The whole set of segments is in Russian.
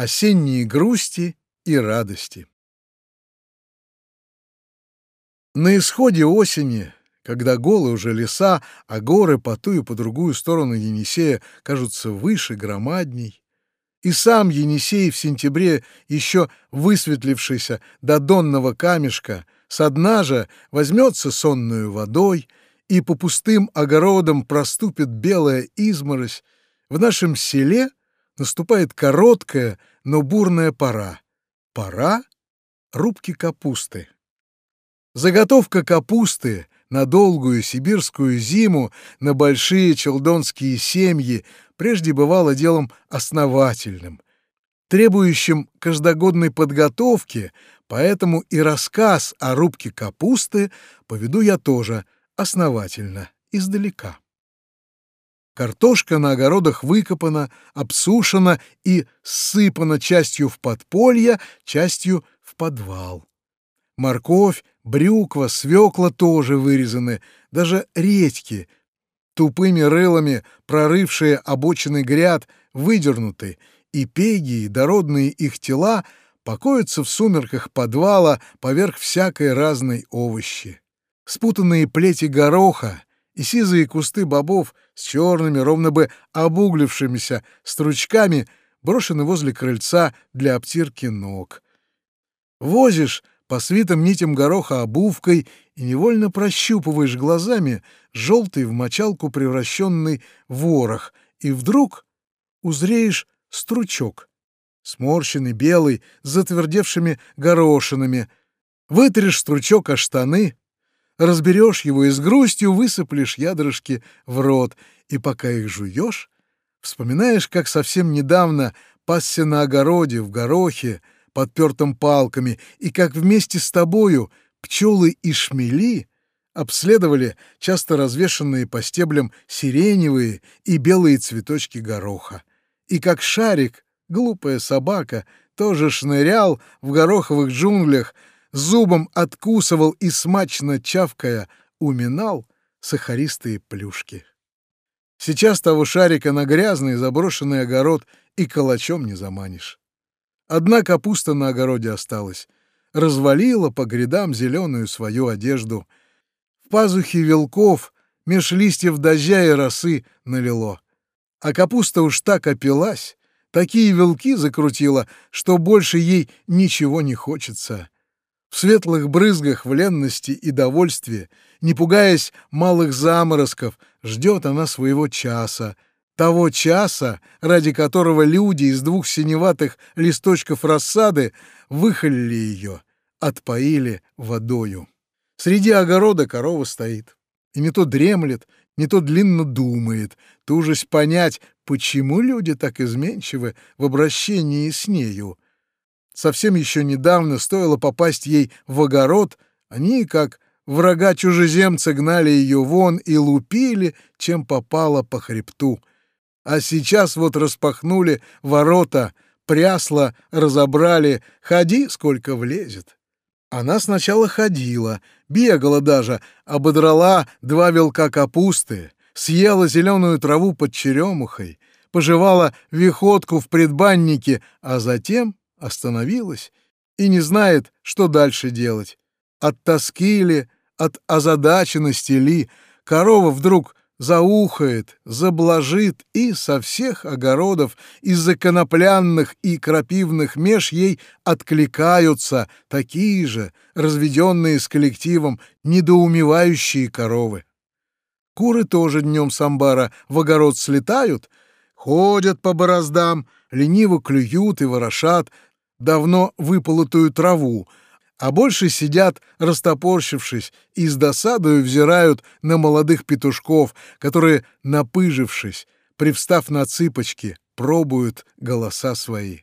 Осенние грусти и радости. На исходе осени, когда голые уже леса, а горы по ту и по другую сторону Енисея кажутся выше, громадней, и сам Енисей в сентябре, еще высветлившийся до донного камешка, со дна же возьмется сонную водой, и по пустым огородам проступит белая изморозь, в нашем селе наступает короткая, но бурная пора. Пора рубки капусты. Заготовка капусты на долгую сибирскую зиму на большие челдонские семьи прежде бывало делом основательным, требующим каждогодной подготовки, поэтому и рассказ о рубке капусты поведу я тоже основательно, издалека. Картошка на огородах выкопана, обсушена и сыпана частью в подполье, частью в подвал. Морковь, брюква, свекла тоже вырезаны, даже редьки, тупыми рылами прорывшие обочины гряд, выдернуты, и пеги, и дородные их тела покоятся в сумерках подвала поверх всякой разной овощи. Спутанные плети гороха, и сизые кусты бобов с черными, ровно бы обуглившимися стручками брошены возле крыльца для обтирки ног. Возишь по свитым нитям гороха обувкой и невольно прощупываешь глазами желтый в мочалку превращенный ворох, и вдруг узреешь стручок, сморщенный, белый, с затвердевшими горошинами. Вытрешь стручок о штаны, разберешь его и с грустью высыплешь ядрышки в рот, и пока их жуешь, вспоминаешь, как совсем недавно пасся на огороде, в горохе, подпертым палками, и как вместе с тобою пчелы и шмели обследовали часто развешанные по стеблям сиреневые и белые цветочки гороха, и как шарик, глупая собака, тоже шнырял в гороховых джунглях, зубом откусывал и смачно чавкая уминал сахаристые плюшки. Сейчас того шарика на грязный заброшенный огород и калачом не заманишь. Одна капуста на огороде осталась, развалила по грядам зеленую свою одежду. В пазухе велков меж листьев дождя и росы налило. А капуста уж так опилась, такие велки закрутила, что больше ей ничего не хочется. В светлых брызгах в ленности и довольстве, не пугаясь малых заморозков, ждет она своего часа, того часа, ради которого люди из двух синеватых листочков рассады выхолили ее, отпоили водою. Среди огорода корова стоит, и не то дремлет, не то длинно думает, тужась понять, почему люди так изменчивы в обращении с нею, совсем еще недавно стоило попасть ей в огород, они, как врага чужеземца, гнали ее вон и лупили, чем попало по хребту. А сейчас вот распахнули ворота, прясло разобрали, ходи, сколько влезет. Она сначала ходила, бегала даже, ободрала два вилка капусты, съела зеленую траву под черемухой, пожевала виходку в предбаннике, а затем остановилась и не знает, что дальше делать. От тоски ли, от озадаченности ли, корова вдруг заухает, заблажит, и со всех огородов из-за и крапивных меж ей откликаются такие же, разведенные с коллективом, недоумевающие коровы. Куры тоже днем с амбара в огород слетают, ходят по бороздам, лениво клюют и ворошат, давно выполотую траву, а больше сидят, растопорщившись, и с досадою взирают на молодых петушков, которые, напыжившись, привстав на цыпочки, пробуют голоса свои.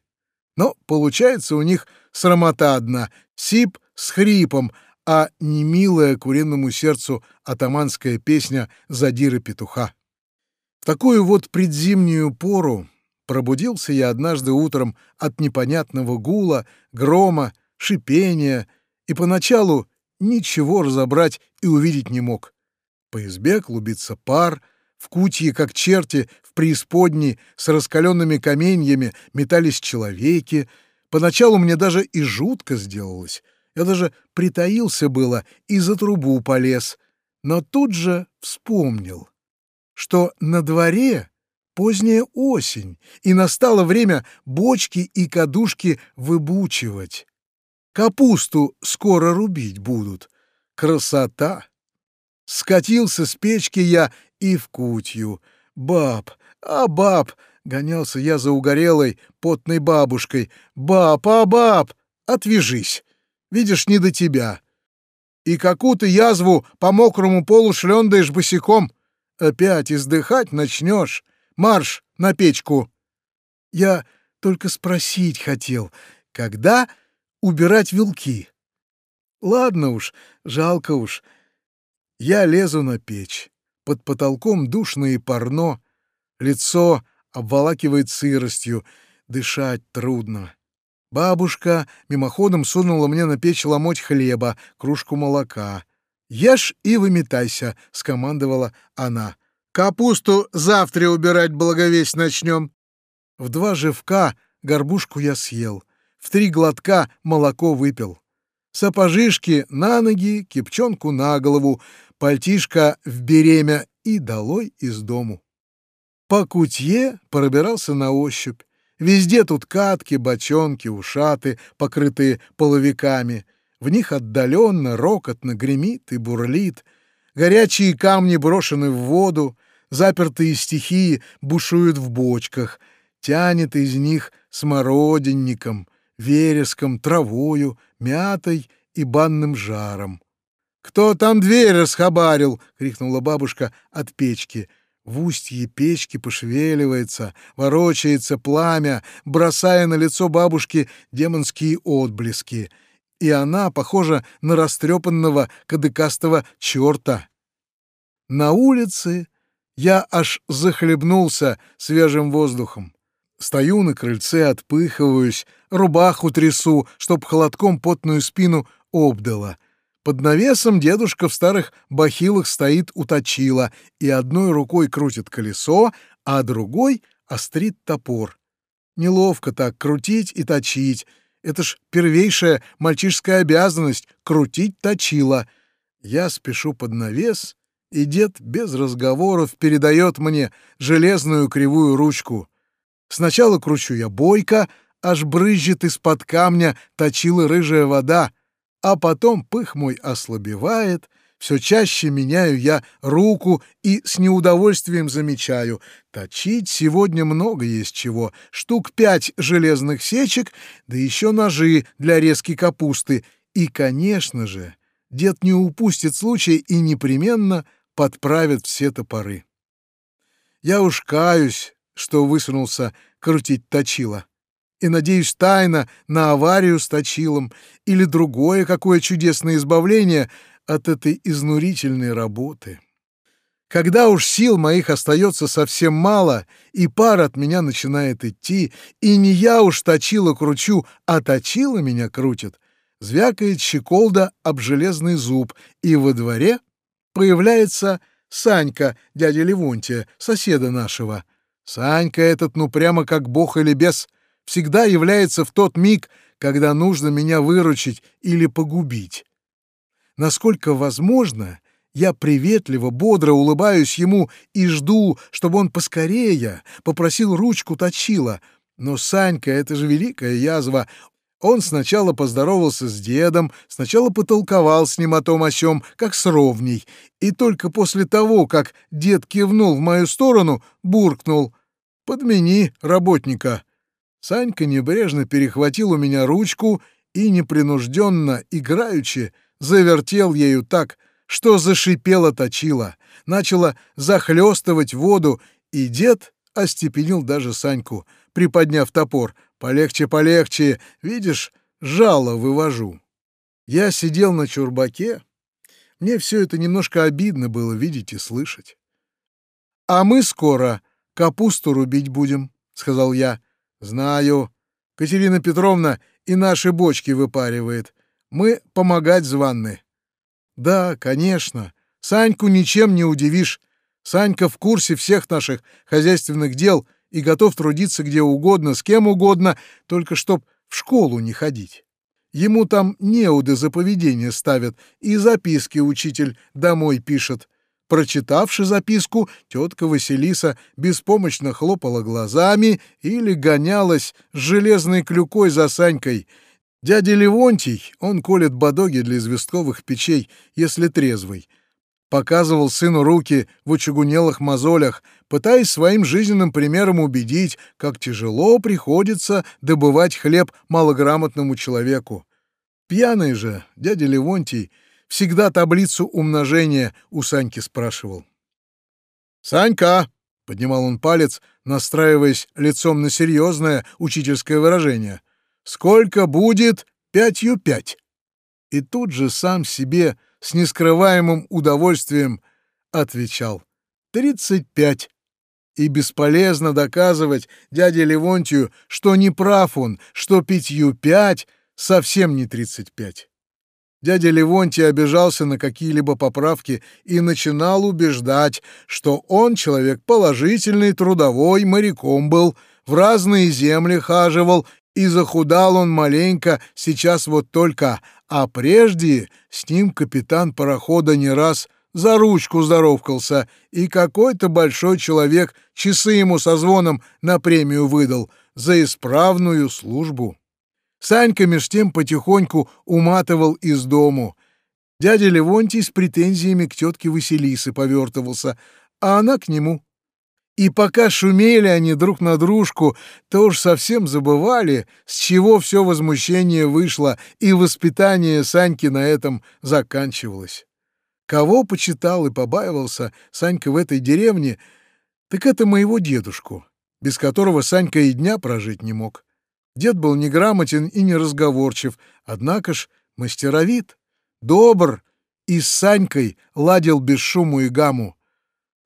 Но получается у них срамота одна — сип с хрипом, а не милая куриному сердцу атаманская песня задира петуха. В такую вот предзимнюю пору Пробудился я однажды утром от непонятного гула, грома, шипения, и поначалу ничего разобрать и увидеть не мог. По избе клубится пар, в кутье, как черти, в преисподней с раскаленными каменьями метались человеки. Поначалу мне даже и жутко сделалось. Я даже притаился было и за трубу полез, но тут же вспомнил, что на дворе поздняя осень, и настало время бочки и кадушки выбучивать. Капусту скоро рубить будут. Красота! Скатился с печки я и в кутью. Баб, а баб! Гонялся я за угорелой, потной бабушкой. Баб, а баб! Отвяжись! Видишь, не до тебя. И какую-то язву по мокрому полу шлёндаешь босиком. Опять издыхать начнешь. Марш на печку. Я только спросить хотел, когда убирать вилки? Ладно уж, жалко уж. Я лезу на печь. Под потолком душно и парно. Лицо обволакивает сыростью. Дышать трудно. Бабушка мимоходом сунула мне на печь ломоть хлеба, кружку молока. «Ешь и выметайся», — скомандовала она. «Капусту завтра убирать благовесть начнем». В два живка горбушку я съел, в три глотка молоко выпил. Сапожишки на ноги, кипчонку на голову, пальтишко в беремя и долой из дому. По кутье пробирался на ощупь. Везде тут катки, бочонки, ушаты, покрытые половиками. В них отдаленно, рокотно гремит и бурлит. Горячие камни брошены в воду, запертые стихии бушуют в бочках. Тянет из них смородинником, вереском, травою, мятой и банным жаром. «Кто там дверь расхабарил?» — крикнула бабушка от печки — в устье печки пошевеливается, ворочается пламя, бросая на лицо бабушки демонские отблески. И она похожа на растрепанного кадыкастого черта. На улице я аж захлебнулся свежим воздухом. Стою на крыльце, отпыхиваюсь, рубаху трясу, чтоб холодком потную спину обдала. Под навесом дедушка в старых бахилах стоит у точила и одной рукой крутит колесо, а другой острит топор. Неловко так крутить и точить. Это ж первейшая мальчишская обязанность — крутить точила. Я спешу под навес, и дед без разговоров передает мне железную кривую ручку. Сначала кручу я бойко, аж брызжет из-под камня точила рыжая вода — а потом пых мой ослабевает, все чаще меняю я руку и с неудовольствием замечаю. Точить сегодня много есть чего. Штук пять железных сечек, да еще ножи для резки капусты. И, конечно же, дед не упустит случай и непременно подправит все топоры. Я уж каюсь, что высунулся крутить точило и надеюсь тайно на аварию с точилом или другое какое чудесное избавление от этой изнурительной работы. Когда уж сил моих остается совсем мало, и пар от меня начинает идти, и не я уж точила кручу, а точила меня крутит, звякает щеколда об железный зуб, и во дворе появляется Санька, дядя Левонтия, соседа нашего. Санька этот, ну прямо как бог или бес, всегда является в тот миг, когда нужно меня выручить или погубить. Насколько возможно, я приветливо, бодро улыбаюсь ему и жду, чтобы он поскорее попросил ручку точила. Но Санька — это же великая язва. Он сначала поздоровался с дедом, сначала потолковал с ним о том о сём, как с ровней, и только после того, как дед кивнул в мою сторону, буркнул «Подмени работника». Санька небрежно перехватил у меня ручку и непринужденно, играючи, завертел ею так, что зашипело точило, начало захлестывать воду, и дед остепенил даже Саньку, приподняв топор. «Полегче, полегче, видишь, жало вывожу». Я сидел на чурбаке. Мне все это немножко обидно было видеть и слышать. «А мы скоро капусту рубить будем», — сказал я. «Знаю. Катерина Петровна и наши бочки выпаривает. Мы помогать званны». «Да, конечно. Саньку ничем не удивишь. Санька в курсе всех наших хозяйственных дел и готов трудиться где угодно, с кем угодно, только чтоб в школу не ходить. Ему там неуды за поведение ставят, и записки учитель домой пишет. Прочитавши записку, тетка Василиса беспомощно хлопала глазами или гонялась с железной клюкой за Санькой. Дядя Левонтий, он колет бодоги для известковых печей, если трезвый. Показывал сыну руки в очагунелых мозолях, пытаясь своим жизненным примером убедить, как тяжело приходится добывать хлеб малограмотному человеку. Пьяный же дядя Левонтий — всегда таблицу умножения у Саньки спрашивал. «Санька!» — поднимал он палец, настраиваясь лицом на серьезное учительское выражение. «Сколько будет пятью пять?» И тут же сам себе с нескрываемым удовольствием отвечал. «Тридцать пять». И бесполезно доказывать дяде Левонтию, что не прав он, что пятью пять совсем не тридцать пять. Дядя Левонтий обижался на какие-либо поправки и начинал убеждать, что он человек положительный, трудовой, моряком был, в разные земли хаживал, и захудал он маленько, сейчас вот только, а прежде с ним капитан парохода не раз за ручку здоровкался, и какой-то большой человек часы ему со звоном на премию выдал за исправную службу. Санька меж тем потихоньку уматывал из дому. Дядя Левонтий с претензиями к тетке Василисы повертывался, а она к нему. И пока шумели они друг на дружку, то уж совсем забывали, с чего все возмущение вышло, и воспитание Саньки на этом заканчивалось. Кого почитал и побаивался Санька в этой деревне, так это моего дедушку, без которого Санька и дня прожить не мог. Дед был неграмотен и неразговорчив, однако ж мастеровит, добр и с Санькой ладил без шуму и гаму.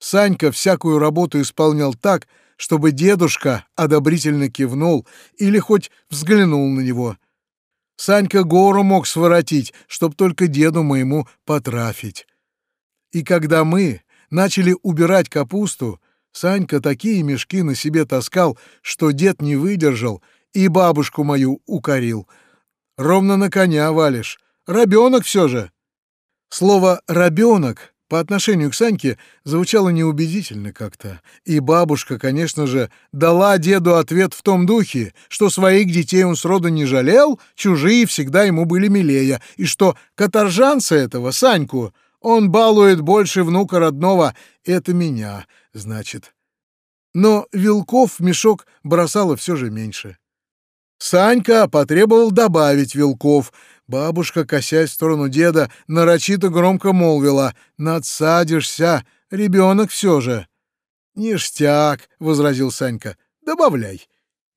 Санька всякую работу исполнял так, чтобы дедушка одобрительно кивнул или хоть взглянул на него. Санька гору мог своротить, чтоб только деду моему потрафить. И когда мы начали убирать капусту, Санька такие мешки на себе таскал, что дед не выдержал и бабушку мою укорил. Ровно на коня валишь. Рабенок все же. Слово «рабенок» по отношению к Саньке звучало неубедительно как-то. И бабушка, конечно же, дала деду ответ в том духе, что своих детей он сроду не жалел, чужие всегда ему были милее, и что каторжанца этого, Саньку, он балует больше внука родного, это меня, значит. Но вилков в мешок бросало все же меньше. Санька потребовал добавить вилков. Бабушка, косясь в сторону деда, нарочито громко молвила «Надсадишься, ребенок все же». «Ништяк», — возразил Санька, — «добавляй».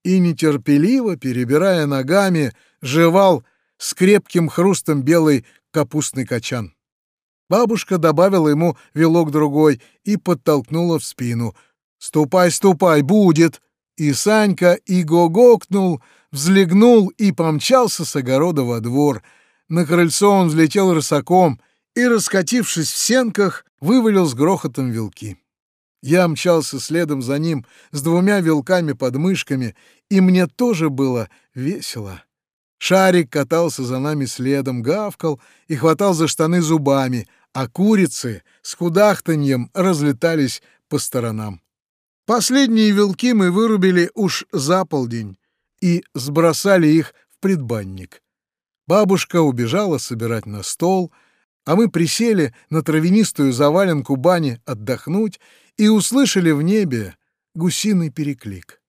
И нетерпеливо, перебирая ногами, жевал с крепким хрустом белый капустный качан. Бабушка добавила ему вилок другой и подтолкнула в спину. «Ступай, ступай, будет!» И Санька и гогокнул, взлегнул и помчался с огорода во двор. На крыльцо он взлетел рысаком и, раскатившись в сенках, вывалил с грохотом вилки. Я мчался следом за ним с двумя вилками под мышками, и мне тоже было весело. Шарик катался за нами следом, гавкал и хватал за штаны зубами, а курицы с кудахтаньем разлетались по сторонам. Последние вилки мы вырубили уж за полдень и сбросали их в предбанник. Бабушка убежала собирать на стол, а мы присели на травянистую заваленку бани отдохнуть и услышали в небе гусиный переклик.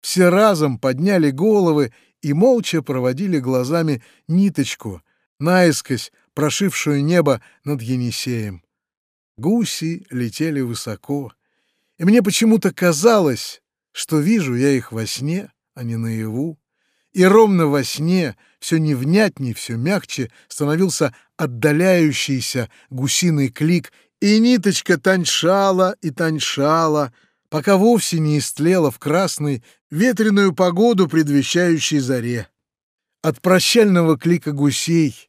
Все разом подняли головы и молча проводили глазами ниточку, наискось прошившую небо над Енисеем. Гуси летели высоко — и мне почему-то казалось, что вижу я их во сне, а не наяву. И ровно во сне все невнятнее, все мягче становился отдаляющийся гусиный клик, и ниточка тоньшала и тоньшала, пока вовсе не истлела в красной, ветреную погоду, предвещающей заре. От прощального клика гусей,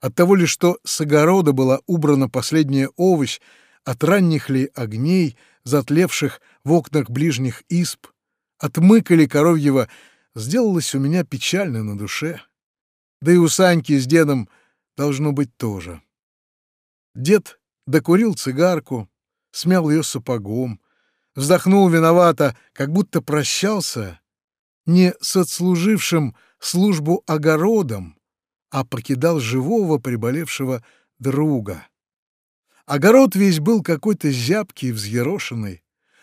от того ли, что с огорода была убрана последняя овощ, от ранних ли огней, затлевших в окнах ближних исп, от мыкали коровьего, сделалось у меня печально на душе. Да и у Саньки с дедом должно быть тоже. Дед докурил цигарку, смял ее сапогом, вздохнул виновато, как будто прощался не с отслужившим службу огородом, а покидал живого приболевшего друга. Огород весь был какой-то зябкий, взъерошенный,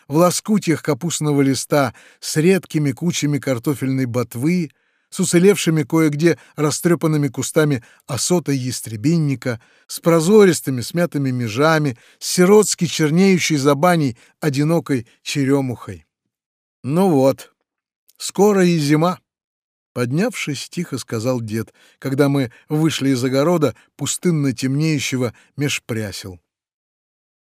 в лоскутьях капустного листа с редкими кучами картофельной ботвы, с уцелевшими кое-где растрепанными кустами осота ястребинника, с прозористыми смятыми межами, с сиротски чернеющей за баней одинокой черемухой. Ну вот, скоро и зима. Поднявшись, тихо сказал дед, когда мы вышли из огорода, пустынно темнеющего меж прясел.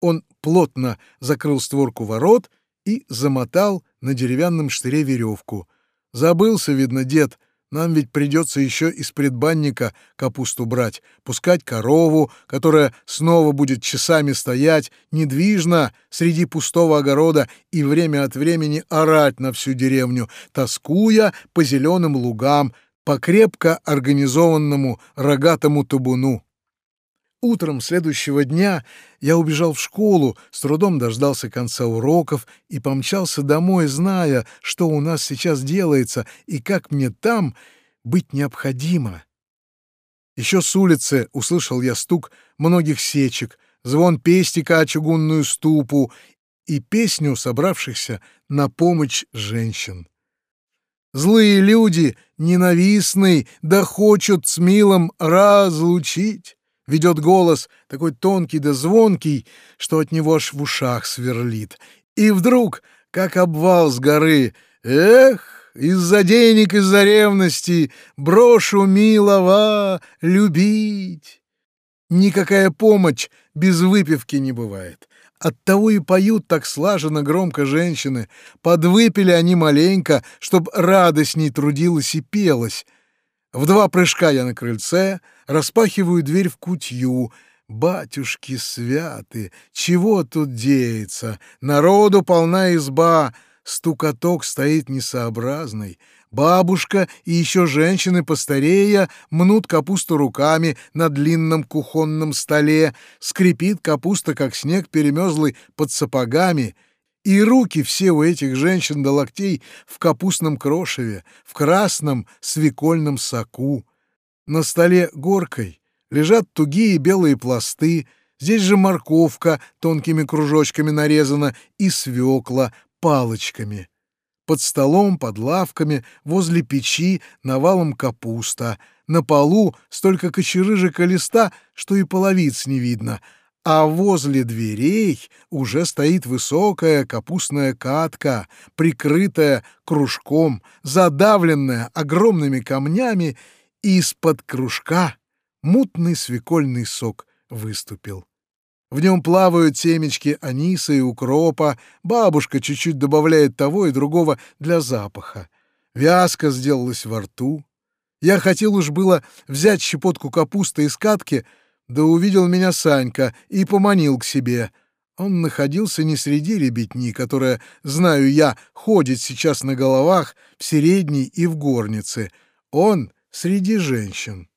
Он плотно закрыл створку ворот и замотал на деревянном штыре веревку. Забылся, видно, дед, нам ведь придется еще из предбанника капусту брать, пускать корову, которая снова будет часами стоять недвижно среди пустого огорода и время от времени орать на всю деревню, тоскуя по зеленым лугам, по крепко организованному рогатому табуну. Утром следующего дня я убежал в школу, с трудом дождался конца уроков и помчался домой, зная, что у нас сейчас делается и как мне там быть необходимо. Еще с улицы услышал я стук многих сечек, звон пестика о чугунную ступу и песню собравшихся на помощь женщин. Злые люди, ненавистный, да хочут с милым разлучить ведет голос, такой тонкий да звонкий, что от него аж в ушах сверлит. И вдруг, как обвал с горы, «Эх, из-за денег, из-за ревности брошу милого любить!» Никакая помощь без выпивки не бывает. Оттого и поют так слаженно громко женщины. Подвыпили они маленько, чтоб радостней трудилась и пелась. В два прыжка я на крыльце, распахиваю дверь в кутью. Батюшки святы, чего тут деется? Народу полна изба, стукоток стоит несообразный. Бабушка и еще женщины постарея мнут капусту руками на длинном кухонном столе, скрипит капуста, как снег перемерзлый под сапогами — и руки все у этих женщин до локтей в капустном крошеве, в красном свекольном соку. На столе горкой лежат тугие белые пласты, здесь же морковка тонкими кружочками нарезана и свекла палочками. Под столом, под лавками, возле печи навалом капуста. На полу столько кочерыжика листа, что и половиц не видно — а возле дверей уже стоит высокая капустная катка, прикрытая кружком, задавленная огромными камнями, и из-под кружка мутный свекольный сок выступил. В нем плавают семечки аниса и укропа, бабушка чуть-чуть добавляет того и другого для запаха. Вязка сделалась во рту. Я хотел уж было взять щепотку капусты из катки — да увидел меня Санька и поманил к себе. Он находился не среди ребятни, которая, знаю я, ходит сейчас на головах в середней и в горнице. Он среди женщин.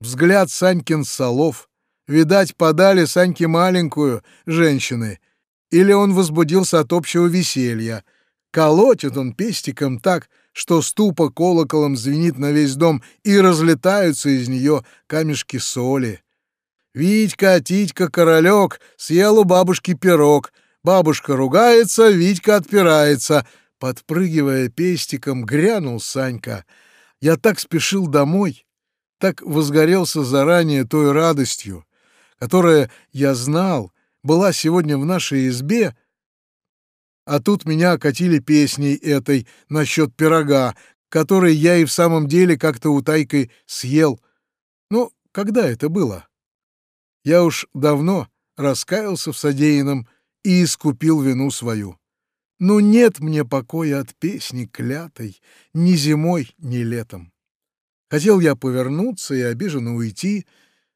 Взгляд Санькин солов. Видать, подали Саньке маленькую, женщины. Или он возбудился от общего веселья. Колотит он пестиком так, что ступа колоколом звенит на весь дом, и разлетаются из нее камешки соли. Витька, Титька, королек съел у бабушки пирог. Бабушка ругается, Витька отпирается. Подпрыгивая пестиком, грянул Санька. Я так спешил домой, так возгорелся заранее той радостью, которая, я знал, была сегодня в нашей избе, а тут меня окатили песней этой насчет пирога, который я и в самом деле как-то утайкой съел. Ну, когда это было? Я уж давно раскаялся в содеянном и искупил вину свою. Но нет мне покоя от песни клятой ни зимой, ни летом. Хотел я повернуться и обиженно уйти,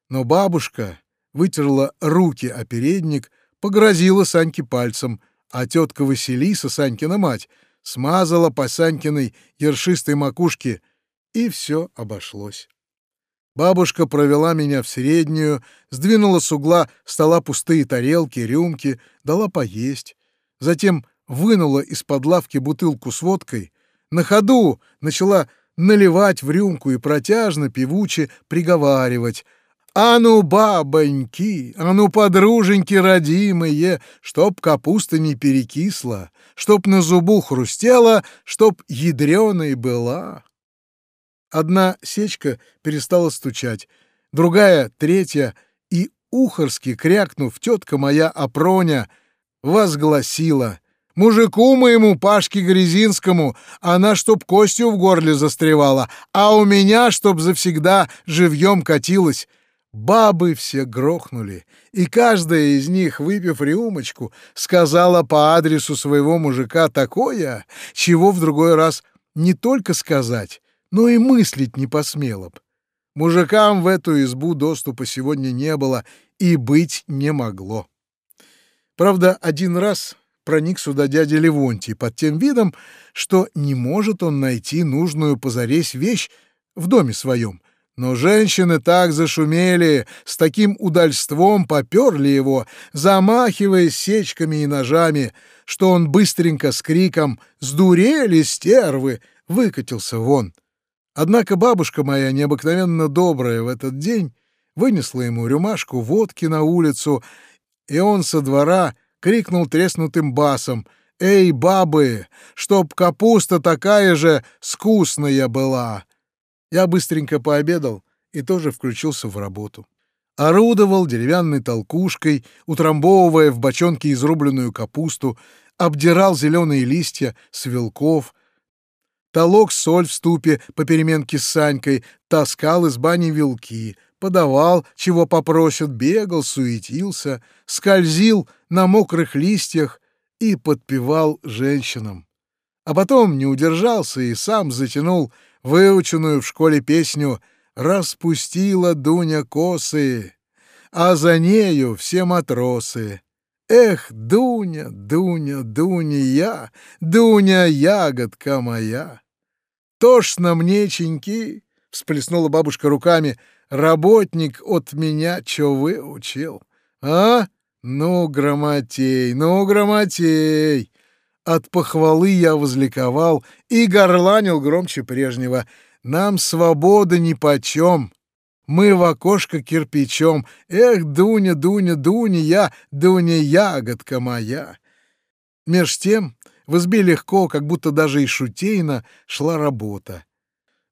но бабушка вытерла руки о передник, погрозила Саньке пальцем, а тетка Василиса, Санькина мать, смазала по Санькиной ершистой макушке, и все обошлось. Бабушка провела меня в среднюю, сдвинула с угла стола пустые тарелки, рюмки, дала поесть. Затем вынула из-под лавки бутылку с водкой, на ходу начала наливать в рюмку и протяжно, певуче приговаривать «А ну, бабоньки, а ну, подруженьки родимые, чтоб капуста не перекисла, чтоб на зубу хрустела, чтоб ядреной была». Одна сечка перестала стучать, другая, третья, и ухорски крякнув, тетка моя Опроня возгласила Мужику моему, Пашке Грязинскому, она чтоб костью в горле застревала, а у меня чтоб завсегда живьем катилась. Бабы все грохнули, и каждая из них, выпив рюмочку, сказала по адресу своего мужика такое, чего в другой раз не только сказать, но и мыслить не посмела б. Мужикам в эту избу доступа сегодня не было и быть не могло. Правда, один раз проник сюда дядя Левонтий под тем видом, что не может он найти нужную позаресь вещь в доме своем. Но женщины так зашумели, с таким удальством поперли его, замахиваясь сечками и ножами, что он быстренько с криком «Сдурели, стервы!» выкатился вон. Однако бабушка моя, необыкновенно добрая в этот день, вынесла ему рюмашку водки на улицу, и он со двора крикнул треснутым басом «Эй, бабы, чтоб капуста такая же скусная была!» Я быстренько пообедал и тоже включился в работу. Орудовал деревянной толкушкой, утрамбовывая в бочонке изрубленную капусту, обдирал зеленые листья с вилков, толок соль в ступе по переменке с Санькой, таскал из бани вилки, подавал, чего попросят, бегал, суетился, скользил на мокрых листьях и подпевал женщинам. А потом не удержался и сам затянул выученную в школе песню «Распустила Дуня косы, а за нею все матросы». Эх, Дуня, Дуня, Дуня я, Дуня, ягодка моя. Тошно мне, ченьки, всплеснула бабушка руками, работник от меня чё выучил. А? Ну, грамотей, ну, грамотей. От похвалы я возликовал и горланил громче прежнего. Нам свобода нипочем. Мы в окошко кирпичом. Эх, Дуня, Дуня, Дуня, я, Дуня, ягодка моя. Меж тем в избе легко, как будто даже и шутейно, шла работа.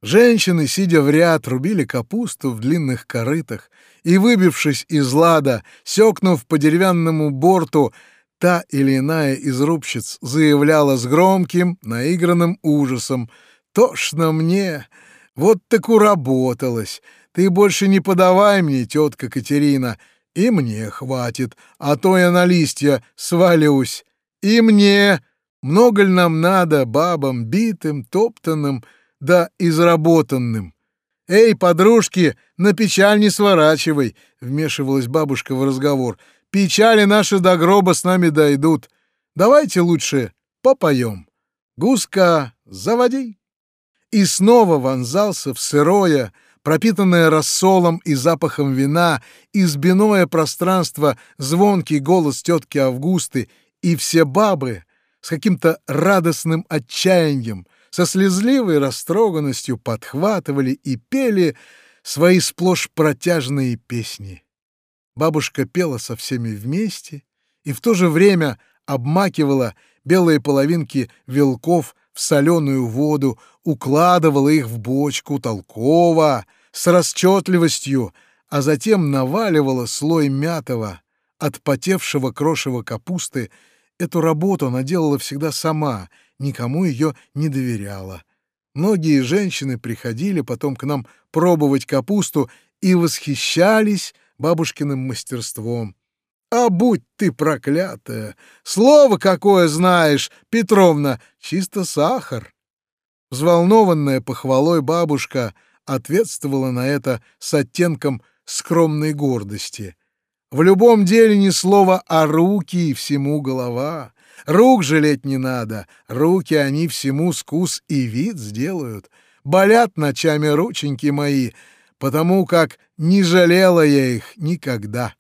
Женщины, сидя в ряд, рубили капусту в длинных корытах, и, выбившись из лада, сёкнув по деревянному борту, та или иная из рубщиц заявляла с громким, наигранным ужасом «Тошно мне! Вот так уработалась! Ты больше не подавай мне, тетка Катерина, и мне хватит, а то я на листья свалюсь! И мне! Много ли нам надо бабам битым, топтанным, да изработанным. «Эй, подружки, на печаль не сворачивай!» — вмешивалась бабушка в разговор. «Печали наши до гроба с нами дойдут. Давайте лучше попоем. Гуска, заводи!» И снова вонзался в сырое, пропитанное рассолом и запахом вина, избиное пространство звонкий голос тетки Августы, и все бабы с каким-то радостным отчаянием со слезливой растроганностью подхватывали и пели свои сплошь протяжные песни. Бабушка пела со всеми вместе и в то же время обмакивала белые половинки вилков в соленую воду, укладывала их в бочку толково, с расчетливостью, а затем наваливала слой мятого, отпотевшего крошева капусты. Эту работу она делала всегда сама — никому ее не доверяла. Многие женщины приходили потом к нам пробовать капусту и восхищались бабушкиным мастерством. «А будь ты проклятая! Слово какое знаешь, Петровна! Чисто сахар!» Взволнованная похвалой бабушка ответствовала на это с оттенком скромной гордости. В любом деле ни слова, а руки и всему голова. Рук жалеть не надо, руки они всему скус и вид сделают. Болят ночами рученьки мои, потому как не жалела я их никогда.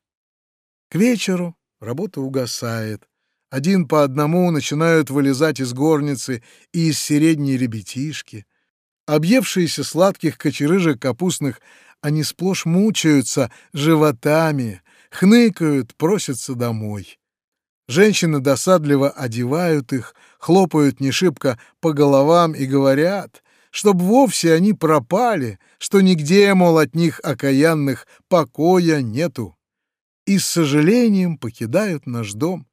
К вечеру работа угасает. Один по одному начинают вылезать из горницы и из середней ребятишки. Объевшиеся сладких кочерыжек капустных, они сплошь мучаются животами, хныкают, просятся домой. Женщины досадливо одевают их, хлопают не шибко по головам и говорят, чтоб вовсе они пропали, что нигде, мол, от них окаянных покоя нету. И с сожалением покидают наш дом,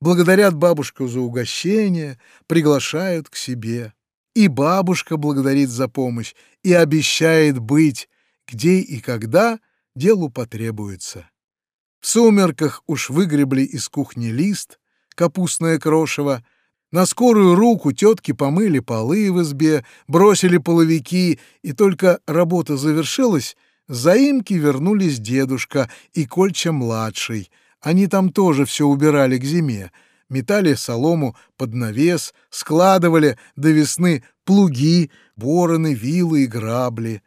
благодарят бабушку за угощение, приглашают к себе. И бабушка благодарит за помощь и обещает быть, где и когда делу потребуется. В сумерках уж выгребли из кухни лист, капустное крошево, на скорую руку тетки помыли полы в избе, бросили половики, и только работа завершилась, заимки вернулись дедушка и Кольча-младший. Они там тоже все убирали к зиме — метали солому под навес, складывали до весны плуги, бороны, вилы и грабли.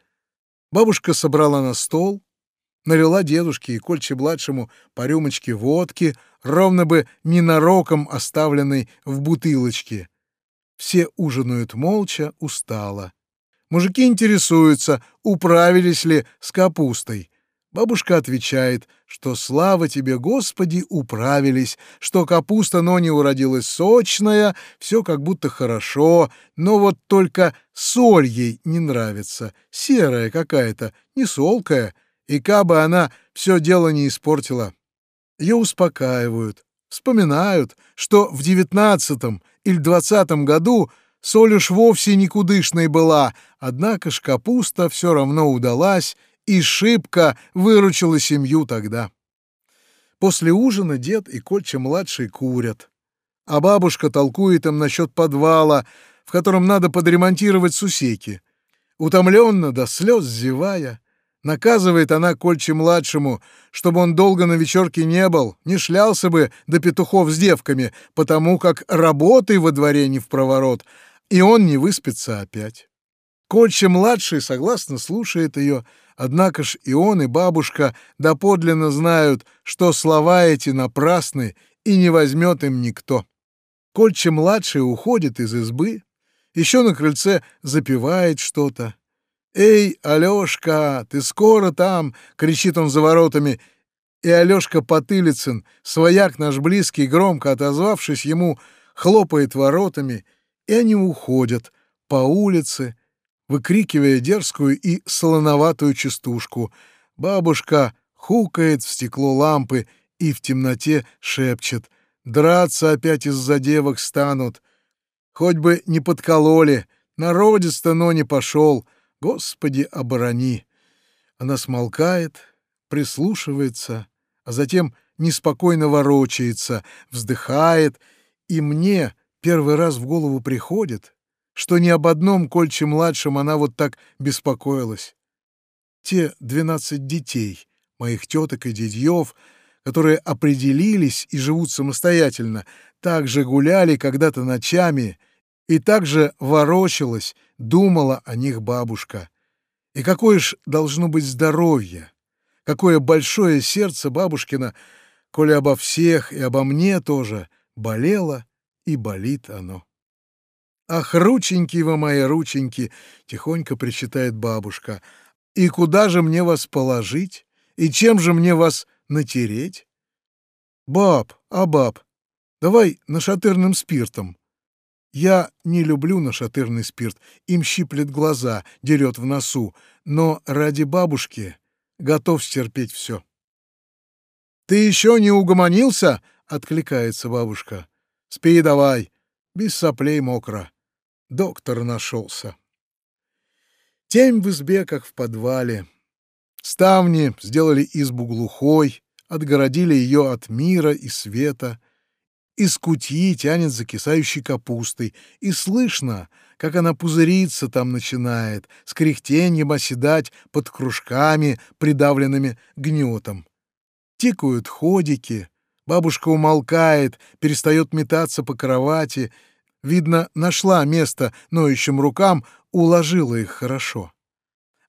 Бабушка собрала на стол, налила дедушке и Кольче-младшему по рюмочке водки, ровно бы ненароком оставленной в бутылочке. Все ужинают молча, устало. Мужики интересуются, управились ли с капустой. Бабушка отвечает, что слава тебе, Господи, управились, что капуста, но не уродилась сочная, все как будто хорошо, но вот только соль ей не нравится, серая какая-то, не солкая, и кабы она все дело не испортила. Ее успокаивают, вспоминают, что в девятнадцатом или двадцатом году соль уж вовсе никудышной была, однако ж капуста все равно удалась, и шибко выручила семью тогда. После ужина дед и Кольча-младший курят, а бабушка толкует им насчет подвала, в котором надо подремонтировать сусеки. Утомленно до слез зевая, наказывает она Кольче-младшему, чтобы он долго на вечерке не был, не шлялся бы до петухов с девками, потому как работы во дворе не в проворот, и он не выспится опять. Кольче-младший согласно слушает ее, Однако ж и он, и бабушка доподлинно знают, что слова эти напрасны и не возьмет им никто. Кольче-младший уходит из избы, еще на крыльце запевает что-то. «Эй, Алёшка, ты скоро там!» — кричит он за воротами. И Алёшка Потылицын, свояк наш близкий, громко отозвавшись ему, хлопает воротами, и они уходят по улице, выкрикивая дерзкую и солоноватую частушку. Бабушка хукает в стекло лампы и в темноте шепчет. Драться опять из-за девок станут. Хоть бы не подкололи, народец-то но не пошел. Господи, оборони! Она смолкает, прислушивается, а затем неспокойно ворочается, вздыхает, и мне первый раз в голову приходит, что ни об одном Кольче-младшем она вот так беспокоилась. Те двенадцать детей, моих теток и дядьев, которые определились и живут самостоятельно, также гуляли когда-то ночами, и также ворочалась, думала о них бабушка. И какое ж должно быть здоровье, какое большое сердце бабушкина, коли обо всех и обо мне тоже болело и болит оно. «Ах, рученьки вы мои, рученьки!» — тихонько причитает бабушка. «И куда же мне вас положить? И чем же мне вас натереть?» «Баб, а баб, давай нашатырным спиртом». Я не люблю нашатырный спирт, им щиплет глаза, дерет в носу, но ради бабушки готов стерпеть все. «Ты еще не угомонился?» — откликается бабушка. «Спи давай, без соплей мокро. Доктор нашелся. Тень в избе, как в подвале. Ставни сделали избу глухой, отгородили ее от мира и света. Из кутьи тянет закисающей капустой, и слышно, как она пузыриться там начинает, с кряхтеньем оседать под кружками, придавленными гнетом. тикают ходики, бабушка умолкает, перестает метаться по кровати, видно, нашла место ноющим рукам, уложила их хорошо.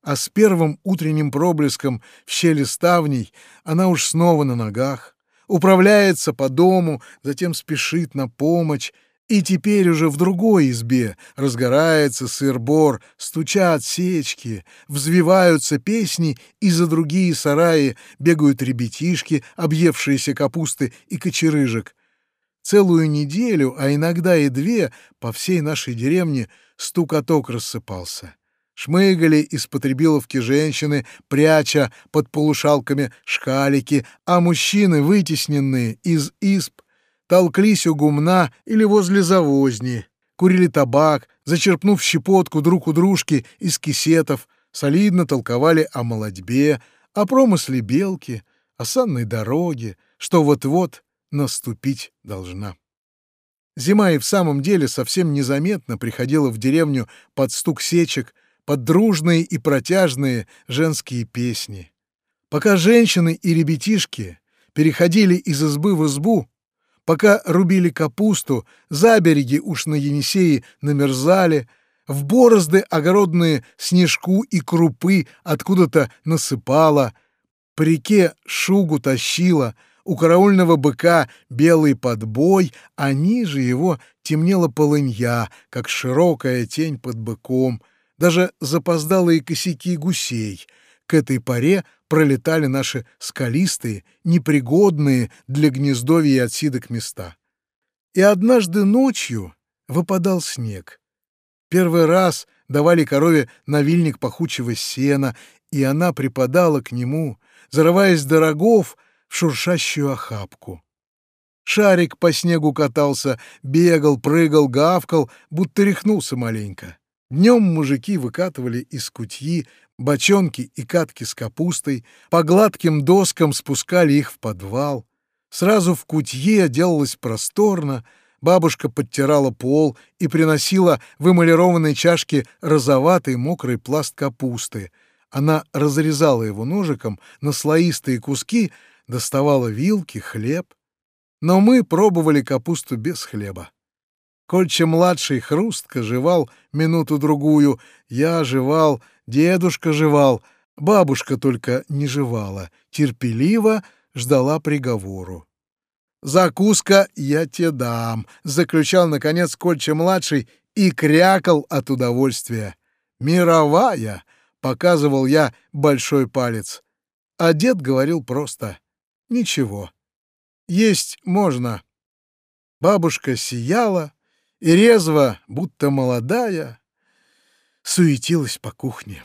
А с первым утренним проблеском в щели ставней она уж снова на ногах, управляется по дому, затем спешит на помощь, и теперь уже в другой избе разгорается сыр-бор, стучат сечки, взвиваются песни, и за другие сараи бегают ребятишки, объевшиеся капусты и кочерыжек. Целую неделю, а иногда и две, по всей нашей деревне стукоток рассыпался. Шмыгали из потребиловки женщины, пряча под полушалками шкалики, а мужчины, вытесненные из изб, толклись у гумна или возле завозни, курили табак, зачерпнув щепотку друг у дружки из кисетов, солидно толковали о молодьбе, о промысле белки, о санной дороге, что вот-вот наступить должна. Зима и в самом деле совсем незаметно приходила в деревню под стук сечек, под дружные и протяжные женские песни. Пока женщины и ребятишки переходили из избы в избу, пока рубили капусту, забереги уж на Енисеи намерзали, в борозды огородные снежку и крупы откуда-то насыпала, по реке шугу тащила, у караульного быка белый подбой, а ниже его темнела полынья, как широкая тень под быком, даже запоздалые косяки гусей. К этой поре пролетали наши скалистые, непригодные для гнездовья и отсидок места. И однажды ночью выпадал снег. Первый раз давали корове навильник пахучего сена, и она припадала к нему, зарываясь до рогов в шуршащую охапку. Шарик по снегу катался, бегал, прыгал, гавкал, будто рехнулся маленько. Днем мужики выкатывали из кутьи бочонки и катки с капустой, по гладким доскам спускали их в подвал. Сразу в кутье делалось просторно, бабушка подтирала пол и приносила в эмалированной чашке розоватый мокрый пласт капусты. Она разрезала его ножиком на слоистые куски, доставала вилки, хлеб. Но мы пробовали капусту без хлеба. Кольча-младший хрустко жевал минуту-другую, я жевал, дедушка жевал, бабушка только не жевала, терпеливо ждала приговору. «Закуска я тебе дам», — заключал, наконец, Кольча-младший и крякал от удовольствия. «Мировая», — показывал я большой палец. А дед говорил просто «Ничего, есть можно». Бабушка сияла, и резво, будто молодая, суетилась по кухне.